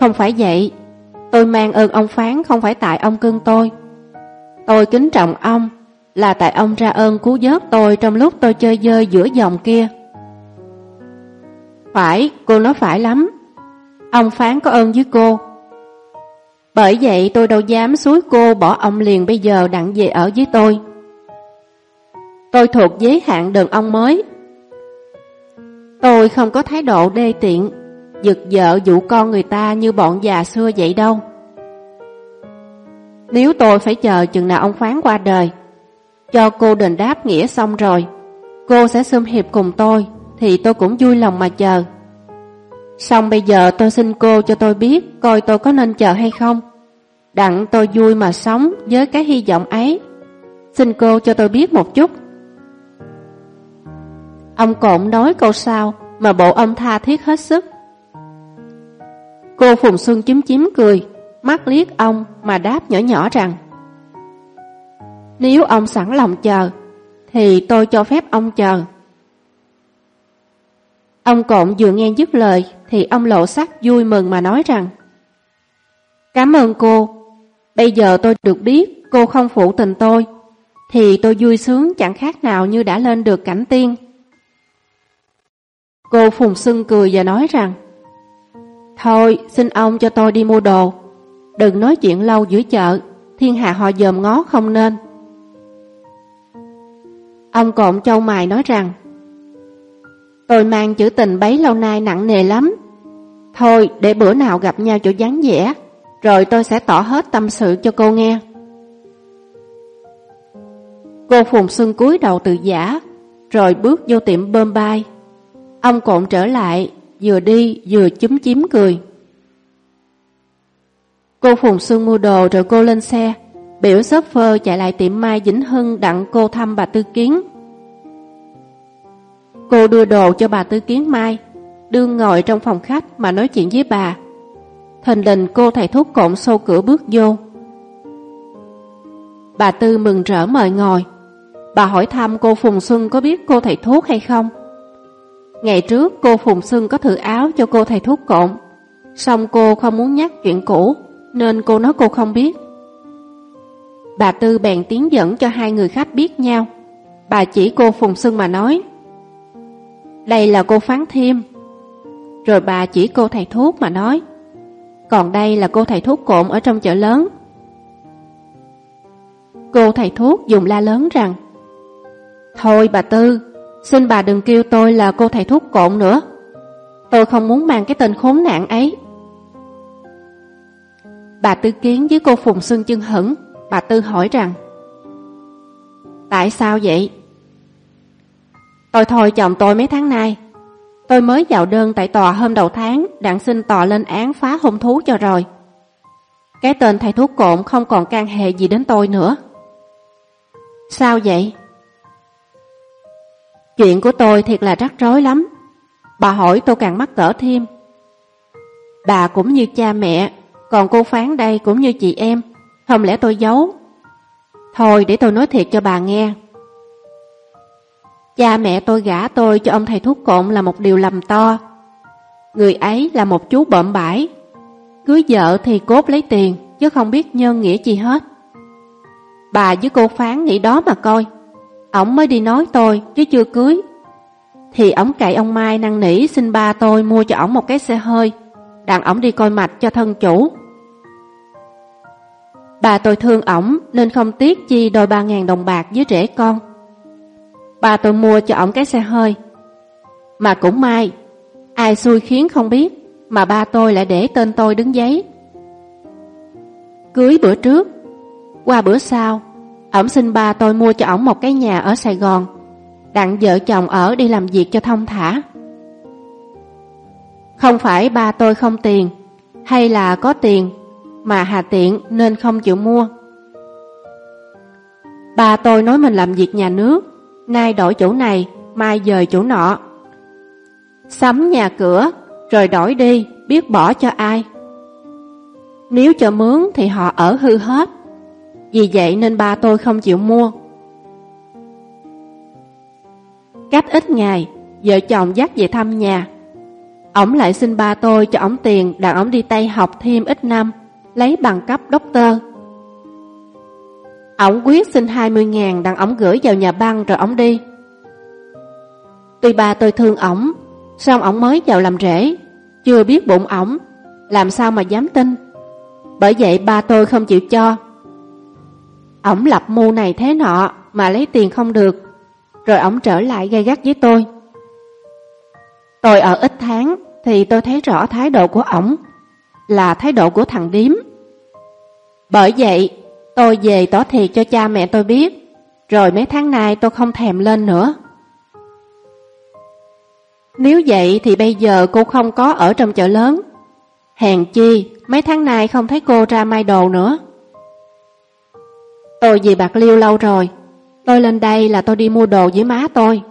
Không phải vậy, tôi mang ơn ông phán không phải tại ông cưng tôi. Tôi kính trọng ông là tại ông ra ơn cứu vớt tôi trong lúc tôi chơi dơi giữa dòng kia. Phải, cô nói phải lắm. Ông phán có ơn với cô. Bởi vậy tôi đâu dám suối cô bỏ ông liền bây giờ đặng về ở với tôi. Tôi thuộc giới hạn đàn ông mới. Tôi không có thái độ đê tiện, giật vợ dụ con người ta như bọn già xưa vậy đâu. Nếu tôi phải chờ chừng nào ông phán qua đời, cho cô đền đáp nghĩa xong rồi, cô sẽ xâm hiệp cùng tôi, thì tôi cũng vui lòng mà chờ. Xong bây giờ tôi xin cô cho tôi biết coi tôi có nên chờ hay không. Đặng tôi vui mà sống với cái hy vọng ấy. Xin cô cho tôi biết một chút. Ông Cộn nói câu sau mà bộ ông tha thiết hết sức. Cô Phùng Xuân chúm chím cười, mắt liếc ông mà đáp nhỏ nhỏ rằng Nếu ông sẵn lòng chờ, thì tôi cho phép ông chờ. Ông Cộn vừa nghe dứt lời thì ông lộ sắc vui mừng mà nói rằng Cảm ơn cô, bây giờ tôi được biết cô không phụ tình tôi, thì tôi vui sướng chẳng khác nào như đã lên được cảnh tiên. Cô Phùng Xuân cười và nói rằng Thôi, xin ông cho tôi đi mua đồ. Đừng nói chuyện lâu giữa chợ, thiên hạ họ dòm ngó không nên. Ông Cộn Châu Mài nói rằng Tôi mang chữ tình bấy lâu nay nặng nề lắm. Thôi, để bữa nào gặp nhau chỗ vắng vẻ, rồi tôi sẽ tỏ hết tâm sự cho cô nghe. Cô Phùng Xuân cúi đầu từ giả, rồi bước vô tiệm bơm bay. Ông cộn trở lại, vừa đi vừa chúm chím cười. Cô Phùng Xuân mua đồ rồi cô lên xe, biểu shopper chạy lại tiệm Mai Vĩnh Hưng đặng cô thăm bà Tư Kiến. Cô đưa đồ cho bà Tư Kiến Mai, đương ngồi trong phòng khách mà nói chuyện với bà. Thình lình cô thầy thuốc cộn xô cửa bước vô. Bà Tư mừng rỡ mời ngồi. Bà hỏi thăm cô Phùng Xuân có biết cô thầy thuốc hay không. Ngày trước cô Phùng Xuân có thử áo cho cô thầy thuốc cộn. Xong cô không muốn nhắc chuyện cũ, nên cô nói cô không biết. Bà Tư bèn tiến dẫn cho hai người khách biết nhau. Bà chỉ cô Phùng Xuân mà nói. Đây là cô Phán Thiêm. Rồi bà chỉ cô thầy thuốc mà nói. Còn đây là cô thầy thuốc cộn ở trong chợ lớn. Cô thầy thuốc dùng la lớn rằng Thôi bà Tư, xin bà đừng kêu tôi là cô thầy thuốc cộn nữa. Tôi không muốn mang cái tên khốn nạn ấy. Bà Tư kiến với cô Phùng Xuân chân hững, bà Tư hỏi rằng Tại sao vậy? Tôi thôi chồng tôi mấy tháng nay. Tôi mới vào đơn tại tòa hôm đầu tháng, đặng xin tòa lên án phá hung thú cho rồi. Cái tên thầy thuốc cộn không còn can hệ gì đến tôi nữa. Sao vậy? Chuyện của tôi thiệt là rắc rối lắm. Bà hỏi tôi càng mắc cỡ thêm. Bà cũng như cha mẹ, còn cô Phán đây cũng như chị em. Không lẽ tôi giấu? Thôi để tôi nói thiệt cho bà nghe. Cha mẹ tôi gả tôi cho ông thầy thuốc cộn là một điều lầm to. Người ấy là một chú bợm bãi. Cưới vợ thì cốt lấy tiền, chứ không biết nhân nghĩa gì hết. Bà với cô Phán nghĩ đó mà coi. Ông mới đi nói tôi, chứ chưa cưới. Thì ông cậy ông Mai năn nỉ xin ba tôi mua cho ổng một cái xe hơi, đặng ổng đi coi mạch cho thân chủ. Bà tôi thương ổng nên không tiếc chi đôi ba ngàn đồng bạc với trẻ con. Bà tôi mua cho ổng cái xe hơi. Mà cũng may, ai xui khiến không biết, mà ba tôi lại để tên tôi đứng giấy. Cưới bữa trước, qua bữa sau, ổng xin ba tôi mua cho ổng một cái nhà ở Sài Gòn, đặng vợ chồng ở đi làm việc cho thông thả. Không phải ba tôi không tiền, hay là có tiền mà hà tiện nên không chịu mua. Ba tôi nói mình làm việc nhà nước, nay đổi chỗ này, mai dời chỗ nọ. Sắm nhà cửa, rồi đổi đi, biết bỏ cho ai. Nếu cho mướn thì họ ở hư hết. Vì vậy nên ba tôi không chịu mua. Cách ít ngày, vợ chồng dắt về thăm nhà. Ổng lại xin ba tôi cho ổng tiền đặng ổng đi Tây học thêm ít năm, lấy bằng cấp doctor. Ổng quyết xin 20 ngàn đặng ổng gửi vào nhà băng rồi ổng đi. Tuy ba tôi thương ổng, song ổng mới vào làm rễ, chưa biết bụng ổng, làm sao mà dám tin. Bởi vậy ba tôi không chịu cho. Ổng lập mưu này thế nọ mà lấy tiền không được, rồi ổng trở lại gây gắt với tôi. Tôi ở ít tháng thì tôi thấy rõ thái độ của ổng là thái độ của thằng điếm. Bởi vậy, tôi về tỏ thiệt cho cha mẹ tôi biết, rồi mấy tháng nay tôi không thèm lên nữa. Nếu vậy thì bây giờ cô không có ở trong chợ lớn. Hèn chi, mấy tháng nay không thấy cô ra mai đồ nữa. Tôi về Bạc Liêu lâu rồi. Tôi lên đây là tôi đi mua đồ với má tôi.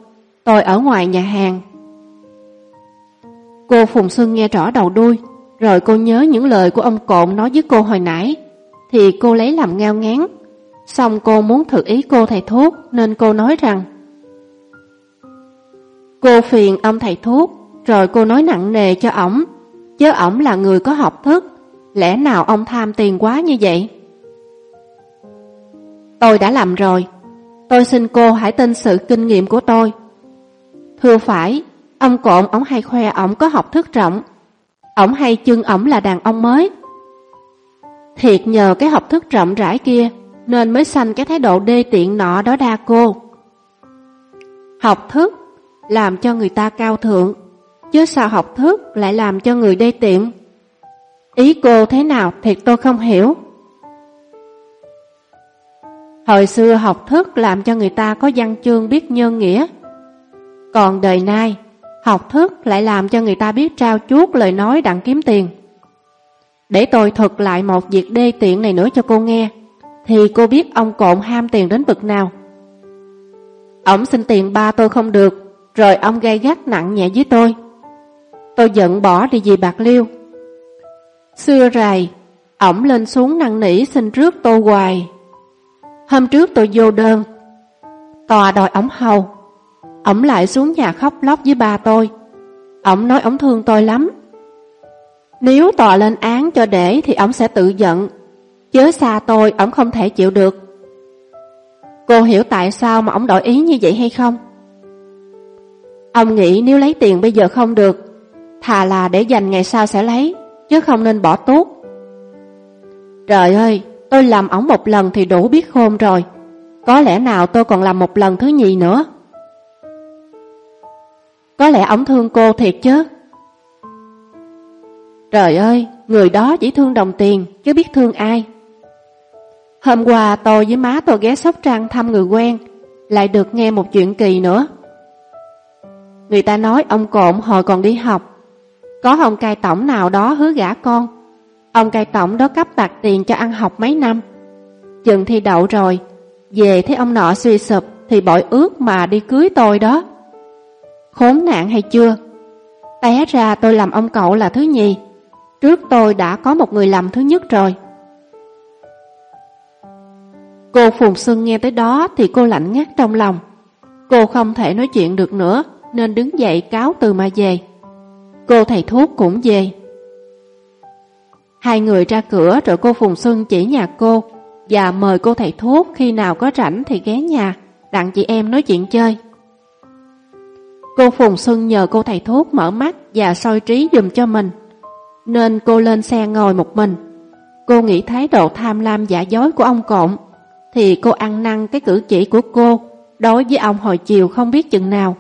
Tôi ở ngoài nhà hàng. Cô Phùng Xuân nghe rõ đầu đuôi, rồi cô nhớ những lời của ông Cộn nói với cô hồi nãy, thì cô lấy làm ngao ngán. Xong cô muốn thử ý cô thầy thuốc nên cô nói rằng Cô phiền ông thầy thuốc, rồi cô nói nặng nề cho ổng, chứ ổng là người có học thức, lẽ nào ông tham tiền quá như vậy? Tôi đã làm rồi, tôi xin cô hãy tin sự kinh nghiệm của tôi. Thưa phải, ông cộn ổng hay khoe ổng có học thức rộng, ổng hay chưng ổng là đàn ông mới. Thiệt nhờ cái học thức rộng rãi kia nên mới sanh cái thái độ đê tiện nọ đó đa cô. Học thức làm cho người ta cao thượng, chứ sao học thức lại làm cho người đê tiện? Ý cô thế nào thiệt tôi không hiểu. Hồi xưa học thức làm cho người ta có văn chương biết nhân nghĩa. Còn đời nay, học thức lại làm cho người ta biết trao chuốt lời nói đặng kiếm tiền. Để tôi thuật lại một việc đê tiện này nữa cho cô nghe, thì cô biết ông cộn ham tiền đến bực nào. Ông xin tiền ba tôi không được, rồi ông gây gắt nặng nhẹ với tôi. Tôi giận bỏ đi vì Bạc Liêu. Xưa rày, ổng lên xuống năn nỉ xin rước tôi hoài. Hôm trước tôi vô đơn, tòa đòi ổng hầu. Ổng lại xuống nhà khóc lóc với ba tôi. Ổng nói ổng thương tôi lắm. Nếu tòa lên án cho để thì ổng sẽ tự giận. Chớ xa tôi, ổng không thể chịu được. Cô hiểu tại sao mà ổng đổi ý như vậy hay không? Ông nghĩ nếu lấy tiền bây giờ không được, thà là để dành ngày sau sẽ lấy, chứ không nên bỏ tốt. Trời ơi, tôi làm ổng một lần thì đủ biết khôn rồi. Có lẽ nào tôi còn làm một lần thứ nhì nữa? Có lẽ ổng thương cô thiệt chứ? Trời ơi, người đó chỉ thương đồng tiền, chứ biết thương ai. Hôm qua tôi với má tôi ghé Sóc Trăng thăm người quen, lại được nghe một chuyện kỳ nữa. Người ta nói ông Cộn hồi còn đi học, có ông cai tổng nào đó hứa gả con. Ông cai tổng đó cấp bạc tiền cho ăn học mấy năm. Chừng thi đậu rồi, về thấy ông nọ suy sụp thì bội ước mà đi cưới tôi đó. Khốn nạn hay chưa? Té ra tôi làm ông cậu là thứ nhì. Trước tôi đã có một người làm thứ nhất rồi. Cô Phùng Xuân nghe tới đó thì cô lạnh ngắt trong lòng. Cô không thể nói chuyện được nữa nên đứng dậy cáo từ mà về. Cô thầy thuốc cũng về. Hai người ra cửa rồi cô Phùng Xuân chỉ nhà cô và mời cô thầy thuốc khi nào có rảnh thì ghé nhà, đặng chị em nói chuyện chơi. Cô Phùng Xuân nhờ cô thầy thuốc mở mắt và soi trí dùm cho mình, nên cô lên xe ngồi một mình. Cô nghĩ thái độ tham lam giả dối của ông Cộng, thì cô ăn năn cái cử chỉ của cô đối với ông hồi chiều không biết chừng nào.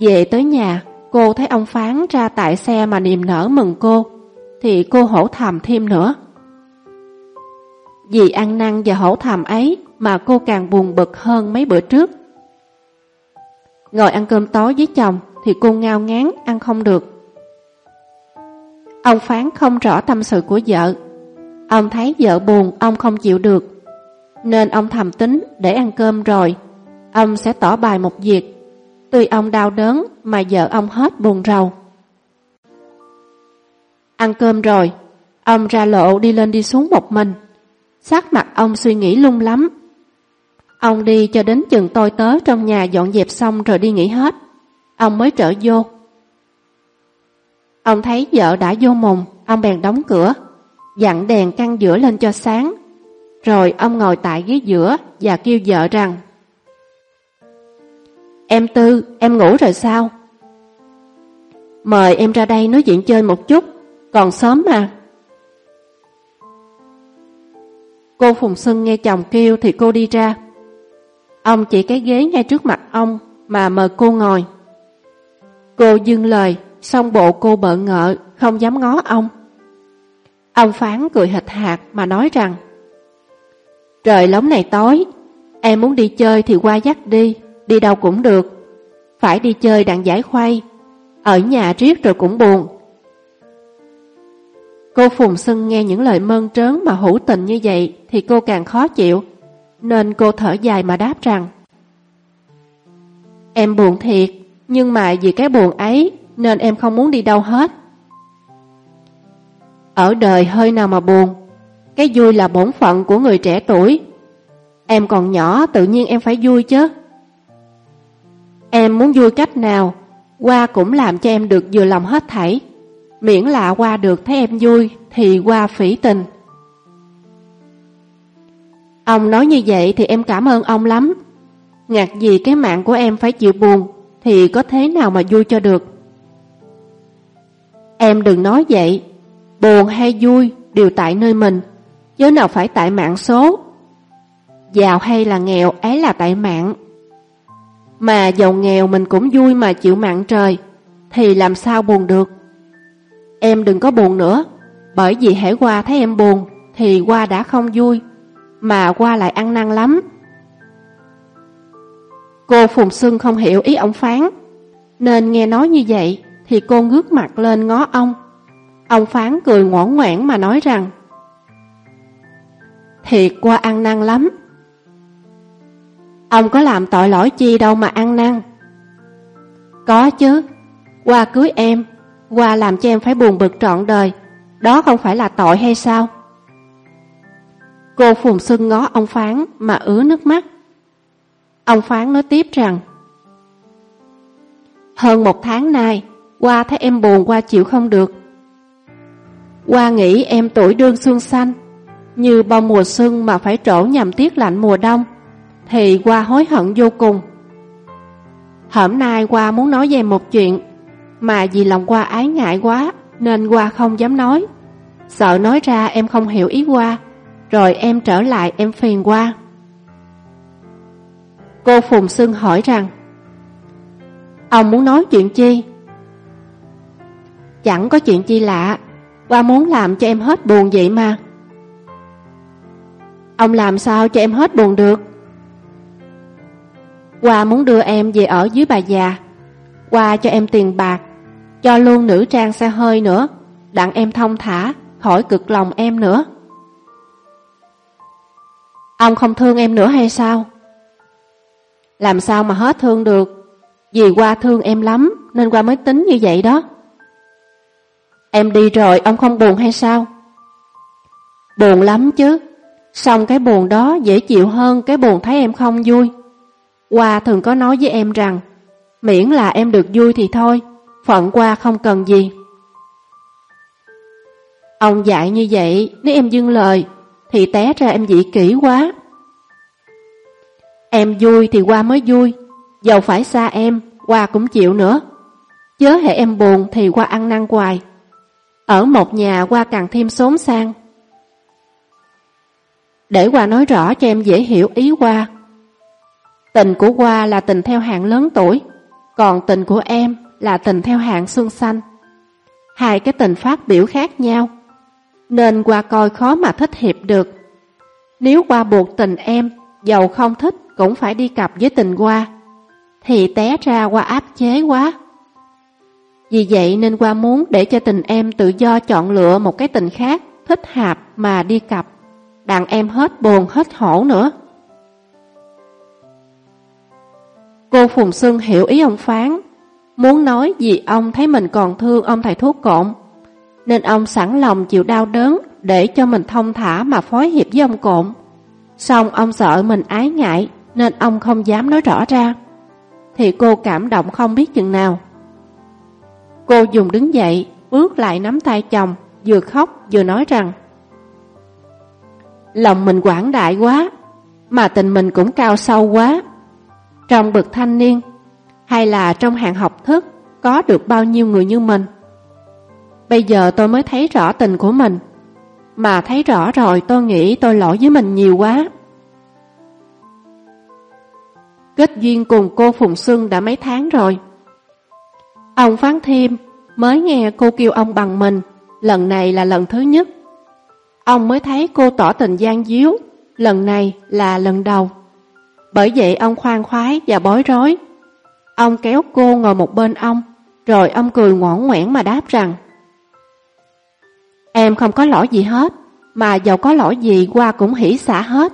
Về tới nhà, cô thấy ông Phán ra tại xe mà niềm nở mừng cô, thì cô hổ thầm thêm nữa. Vì ăn năn và hổ thầm ấy mà cô càng buồn bực hơn mấy bữa trước. Ngồi ăn cơm tối với chồng thì cô ngao ngán ăn không được. Ông Phán không rõ tâm sự của vợ. Ông thấy vợ buồn ông không chịu được. Nên ông thầm tính để ăn cơm rồi, ông sẽ tỏ bài một việc. Tuy ông đau đớn mà vợ ông hết buồn rầu. Ăn cơm rồi, ông ra lộ đi lên đi xuống một mình. Sắc mặt ông suy nghĩ lung lắm. Ông đi cho đến chừng tôi tới trong nhà dọn dẹp xong rồi đi nghỉ hết. Ông mới trở vô. Ông thấy vợ đã vô mùng, ông bèn đóng cửa, dặn đèn căn giữa lên cho sáng. Rồi ông ngồi tại ghế giữa và kêu vợ rằng Em Tư, em ngủ rồi sao? Mời em ra đây nói chuyện chơi một chút, còn sớm mà. Cô Phùng Xuân nghe chồng kêu thì cô đi ra. Ông chỉ cái ghế ngay trước mặt ông mà mời cô ngồi. Cô dưng lời, xong bộ cô bợ ngợ, không dám ngó ông. Ông Phán cười hệt hạt mà nói rằng Trời lóng này tối, em muốn đi chơi thì qua dắt đi, đi đâu cũng được. Phải đi chơi đặng giải khuây. ở nhà riết rồi cũng buồn. Cô Phùng Xuân nghe những lời mơn trớn mà hữu tình như vậy thì cô càng khó chịu, nên cô thở dài mà đáp rằng Em buồn thiệt, nhưng mà vì cái buồn ấy nên em không muốn đi đâu hết. Ở đời hơi nào mà buồn, cái vui là bổn phận của người trẻ tuổi. Em còn nhỏ tự nhiên em phải vui chứ. Em muốn vui cách nào, qua cũng làm cho em được vừa lòng hết thảy. Miễn là qua được thấy em vui thì qua phỉ tình. Ông nói như vậy thì em cảm ơn ông lắm. Ngạc gì cái mạng của em phải chịu buồn thì có thế nào mà vui cho được. Em đừng nói vậy, buồn hay vui đều tại nơi mình, chứ nào phải tại mạng số. Giàu hay là nghèo ấy là tại mạng. Mà giàu nghèo mình cũng vui mà chịu mạng trời, thì làm sao buồn được. Em đừng có buồn nữa, bởi vì hãy qua thấy em buồn, thì qua đã không vui, mà qua lại ăn năn lắm. Cô Phùng Xuân không hiểu ý ông Phán, nên nghe nói như vậy thì cô ngước mặt lên ngó ông. Ông Phán cười ngoãn ngoãn mà nói rằng Thiệt qua ăn năn lắm. Ông có làm tội lỗi chi đâu mà ăn năn. Có chứ, qua cưới em, qua làm cho em phải buồn bực trọn đời, đó không phải là tội hay sao? Cô Phùng Xuân ngó ông Phán mà ứa nước mắt. Ông Phán nói tiếp rằng Hơn một tháng nay, qua thấy em buồn qua chịu không được. Qua nghĩ em tuổi đương xuân xanh, như bông mùa xuân mà phải trổ nhằm tiết lạnh mùa đông, thì qua hối hận vô cùng. Hôm nay qua muốn nói về một chuyện, mà vì lòng qua ái ngại quá nên qua không dám nói. Sợ nói ra em không hiểu ý qua, rồi em trở lại em phiền qua. Cô Phùng Sưng hỏi rằng Ông muốn nói chuyện chi? Chẳng có chuyện chi lạ Qua muốn làm cho em hết buồn vậy mà Ông làm sao cho em hết buồn được qua muốn đưa em về ở dưới bà già. Qua cho em tiền bạc, cho luôn nữ trang xe hơi nữa, đặng em thông thả, khỏi cực lòng em nữa. Ông không thương em nữa hay sao? Làm sao mà hết thương được? Vì qua thương em lắm nên qua mới tính như vậy đó. Em đi rồi ông không buồn hay sao? Buồn lắm chứ. Xong cái buồn đó dễ chịu hơn cái buồn thấy em không vui. Qua thường có nói với em rằng miễn là em được vui thì thôi, phận qua không cần gì. Ông dạy như vậy, nếu em dưng lời, thì té ra em dị kỹ quá. Em vui thì qua mới vui, dầu phải xa em, qua cũng chịu nữa. Chớ hệ em buồn thì qua ăn năn hoài. Ở một nhà qua càng thêm xốn sang. Để qua nói rõ cho em dễ hiểu ý qua. Tình của qua là tình theo hạng lớn tuổi, còn tình của em là tình theo hạng xuân xanh. Hai cái tình phát biểu khác nhau, nên qua coi khó mà thích hiệp được. Nếu qua buộc tình em, dầu không thích cũng phải đi cặp với tình qua, thì té ra qua áp chế quá. Vì vậy nên qua muốn để cho tình em tự do chọn lựa một cái tình khác, thích hợp mà đi cặp, đàn em hết buồn hết hổ nữa. Cô Phùng Xuân hiểu ý ông Phán, muốn nói vì ông thấy mình còn thương ông thầy thuốc cộn, nên ông sẵn lòng chịu đau đớn để cho mình thông thả mà phối hiệp với ông cộn. Xong ông sợ mình ái ngại nên ông không dám nói rõ ra. Thì cô cảm động không biết chừng nào. Cô dùng đứng dậy, bước lại nắm tay chồng, vừa khóc vừa nói rằng Lòng mình quảng đại quá, mà tình mình cũng cao sâu quá. Trong bậc thanh niên, hay là trong hàng học thức, có được bao nhiêu người như mình. Bây giờ tôi mới thấy rõ tình của mình, mà thấy rõ rồi tôi nghĩ tôi lỗi với mình nhiều quá. Kết duyên cùng cô Phùng Xuân đã mấy tháng rồi. Ông Phán Thiêm mới nghe cô kêu ông bằng mình, lần này là lần thứ nhất. Ông mới thấy cô tỏ tình gian díu, lần này là lần đầu. Bởi vậy ông khoan khoái và bối rối. Ông kéo cô ngồi một bên ông, rồi ông cười ngoãn ngoãn mà đáp rằng Em không có lỗi gì hết, mà dầu có lỗi gì qua cũng hỉ xả hết.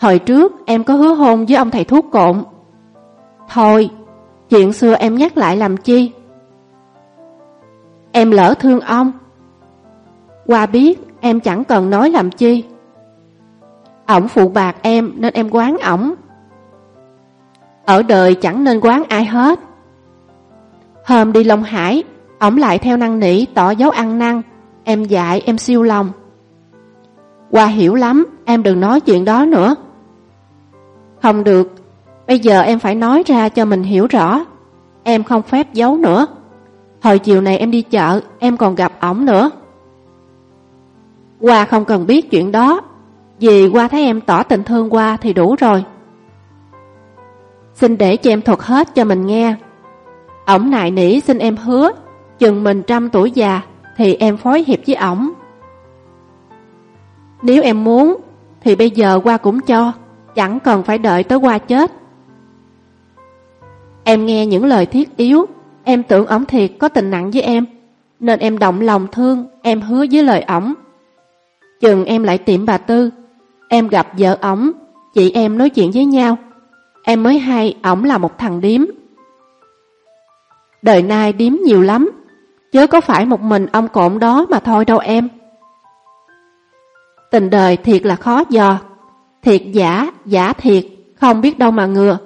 Hồi trước em có hứa hôn với ông thầy thuốc cộn. Thôi, chuyện xưa em nhắc lại làm chi? Em lỡ thương ông. Qua biết em chẳng cần nói làm chi. Ổng phụ bạc em nên em quán ổng. Ở đời chẳng nên quán ai hết. Hôm đi Long Hải, ổng lại theo năng nỉ tỏ dấu ăn năn. Em dạy em siêu lòng. Qua hiểu lắm, em đừng nói chuyện đó nữa. Không được, bây giờ em phải nói ra cho mình hiểu rõ. Em không phép giấu nữa. Hồi chiều này em đi chợ, em còn gặp ổng nữa. Qua không cần biết chuyện đó, vì qua thấy em tỏ tình thương qua thì đủ rồi. Xin để cho em thuật hết cho mình nghe. Ổng nại nỉ xin em hứa, chừng mình trăm tuổi già thì em phối hiệp với ổng. Nếu em muốn, thì bây giờ qua cũng cho chẳng cần phải đợi tới qua chết. Em nghe những lời thiết yếu, em tưởng ổng thiệt có tình nặng với em, nên em động lòng thương, em hứa với lời ổng. Chừng em lại tiệm bà Tư, em gặp vợ ổng, chị em nói chuyện với nhau, em mới hay ổng là một thằng điếm. Đời nay điếm nhiều lắm, chớ có phải một mình ông cộn đó mà thôi đâu em. Tình đời thiệt là khó dò, Thiệt giả, giả thiệt, không biết đâu mà ngừa.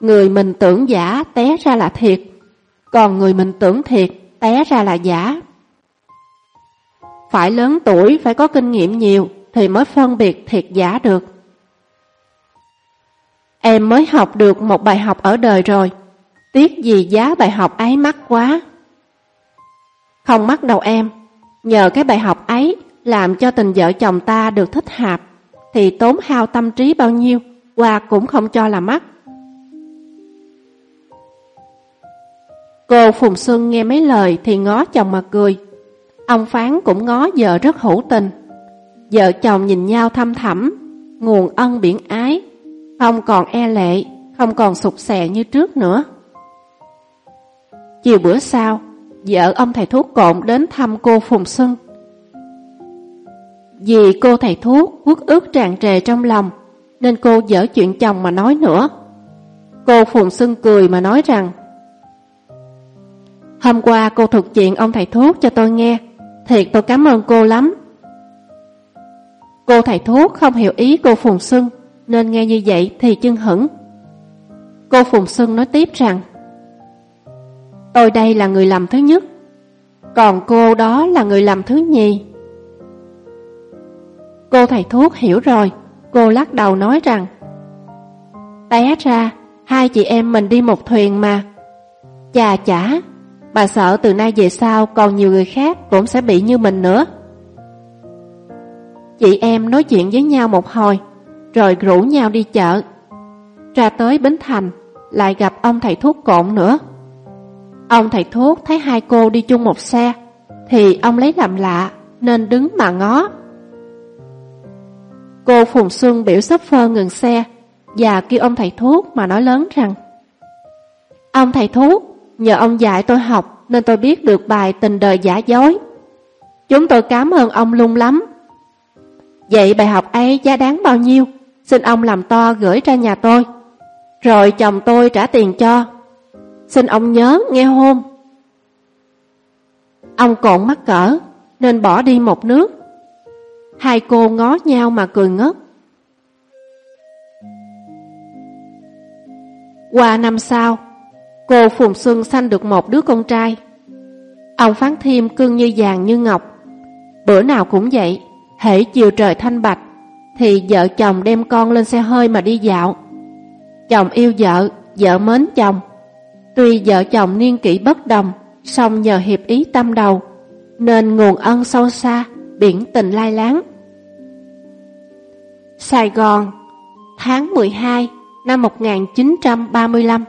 Người mình tưởng giả té ra là thiệt, còn người mình tưởng thiệt té ra là giả. Phải lớn tuổi, phải có kinh nghiệm nhiều thì mới phân biệt thiệt giả được. Em mới học được một bài học ở đời rồi, tiếc gì giá bài học ấy mắc quá. Không mắc đâu em, nhờ cái bài học ấy làm cho tình vợ chồng ta được thích hợp thì tốn hao tâm trí bao nhiêu, qua cũng không cho là mắc. Cô Phùng Xuân nghe mấy lời thì ngó chồng mà cười. Ông Phán cũng ngó vợ rất hữu tình. Vợ chồng nhìn nhau thăm thẳm, nguồn ân biển ái, không còn e lệ, không còn sụt sẻ như trước nữa. Chiều bữa sau, vợ ông thầy thuốc cộn đến thăm cô Phùng Xuân. Vì cô thầy thuốc uất ức tràn trề trong lòng, nên cô dở chuyện chồng mà nói nữa. Cô Phùng Xuân cười mà nói rằng Hôm qua cô thuật chuyện ông thầy thuốc cho tôi nghe, thiệt tôi cảm ơn cô lắm. Cô thầy thuốc không hiểu ý cô Phùng Xuân, nên nghe như vậy thì chưng hững. Cô Phùng Xuân nói tiếp rằng Tôi đây là người làm thứ nhất, còn cô đó là người làm thứ nhì. Cô thầy thuốc hiểu rồi, cô lắc đầu nói rằng Té ra, hai chị em mình đi một thuyền mà. Chà chả, bà sợ từ nay về sau còn nhiều người khác cũng sẽ bị như mình nữa. Chị em nói chuyện với nhau một hồi, rồi rủ nhau đi chợ. Ra tới Bến Thành, lại gặp ông thầy thuốc cộn nữa. Ông thầy thuốc thấy hai cô đi chung một xe, thì ông lấy làm lạ, nên đứng mà ngó. Cô Phùng Xuân biểu phơ ngừng xe, và kêu ông thầy thuốc mà nói lớn rằng Ông thầy thuốc, nhờ ông dạy tôi học nên tôi biết được bài tình đời giả dối. Chúng tôi cảm ơn ông lung lắm. Vậy bài học ấy giá đáng bao nhiêu? Xin ông làm to gửi ra nhà tôi. Rồi chồng tôi trả tiền cho. Xin ông nhớ nghe hôn. Ông cộn mắc cỡ nên bỏ đi một nước. Hai cô ngó nhau mà cười ngất. Qua năm sau, cô Phùng Xuân sanh được một đứa con trai. Ông Phán Thiêm cưng như vàng như ngọc. Bữa nào cũng vậy, hễ chiều trời thanh bạch, thì vợ chồng đem con lên xe hơi mà đi dạo. Chồng yêu vợ, vợ mến chồng. Tuy vợ chồng niên kỷ bất đồng, song nhờ hiệp ý tâm đầu, nên nguồn ân sâu xa, biển tình lai láng. Sài Gòn, tháng 12 năm 1935